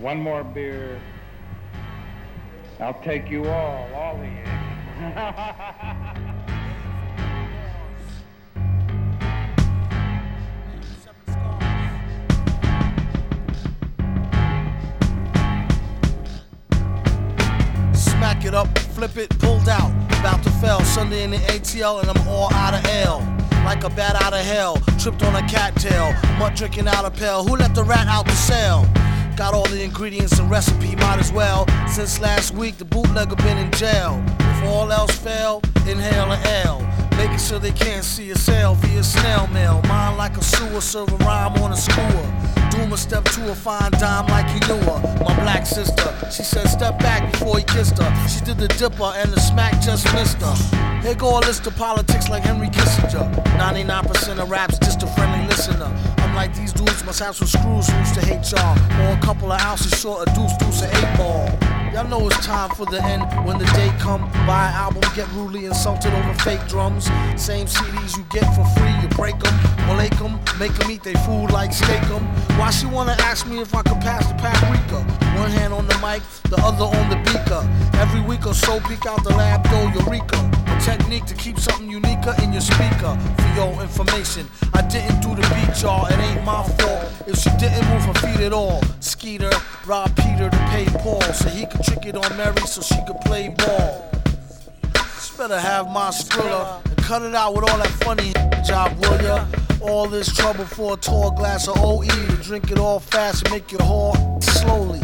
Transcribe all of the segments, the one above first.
One more beer. I'll take you all, all of you. Smack it up, flip it, pulled out. About to fail, Sunday in the ATL, and I'm all out of L. Like a bat out of hell, tripped on a cattail. Mud drinking out a pail. Who let the rat out the cell? Got all the ingredients and recipe, might as well. Since last week, the bootlegger been in jail. If all else fail, inhale an L. Making sure they can't see a sale via snail mail. Mine like a sewer, serve a rhyme on a skewer. Doom a step to a fine dime like he knew her. My black sister, she said step back before he kissed her. She did the dipper and the smack just missed her. Here go a list of politics like Henry Kissinger. 99% of raps just a friendly listener. I'm like these dudes must have some screws loose to hate y'all. Or a couple of ounces short of deuce deuce an eight ball. Y'all know it's time for the end when the day come. Buy an album, get rudely insulted over fake drums. Same CDs you get for free, you break them, malake them, make them eat they food like steak them. Why she wanna ask me if I could pass the paprika? One hand on the mic, the other on the beaker. Every week or so, peek out the lab door, Eureka. A technique to keep something unique in your speaker. For your information, I didn't do the beat, y'all. It ain't my fault if she didn't move her feet at all. Skeeter robbed Peter to pay Paul so he could trick it on Mary so she could play ball. Just better have my skrilla and cut it out with all that funny job, will ya? All this trouble for a tall glass of OE to drink it all fast and make your heart slowly.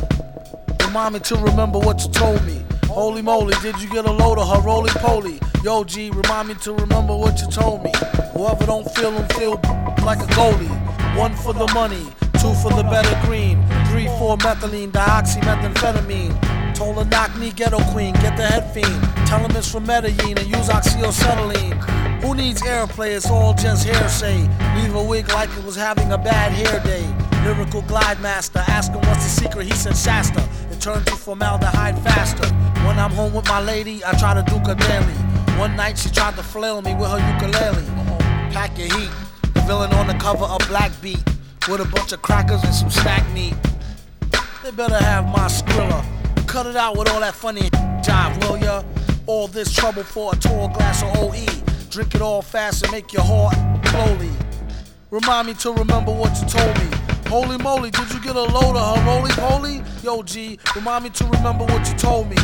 Remind me to remember what you told me. Holy moly, did you get a load of her roly poly? Yo, G, remind me to remember what you told me. Whoever don't feel them feel like a goalie. One for the money, two for the better green, three for methylene, dioxymethamphetamine. Told her knock me ghetto queen, get the head fiend. Tell him it's from Medellin and use oxyacetylene. Who needs airplay? It's all just hearsay. Leave a wig like it was having a bad hair day. Lyrical glide master, ask him what's the secret. He said Shasta. It turned to formaldehyde faster. When I'm home with my lady, I try to do her daily. One night she tried to flail me with her ukulele. Pack your heat. The villain on the cover of Black Beat with a bunch of crackers and some snack meat. They better have my skrilla. Cut it out with all that funny jive, will ya? All this trouble for a tall glass of OE. Drink it all fast and make your heart slowly. Remind me to remember what you told me. Holy moly, did you get a load of her roly poly? Yo, G, remind me to remember what you told me.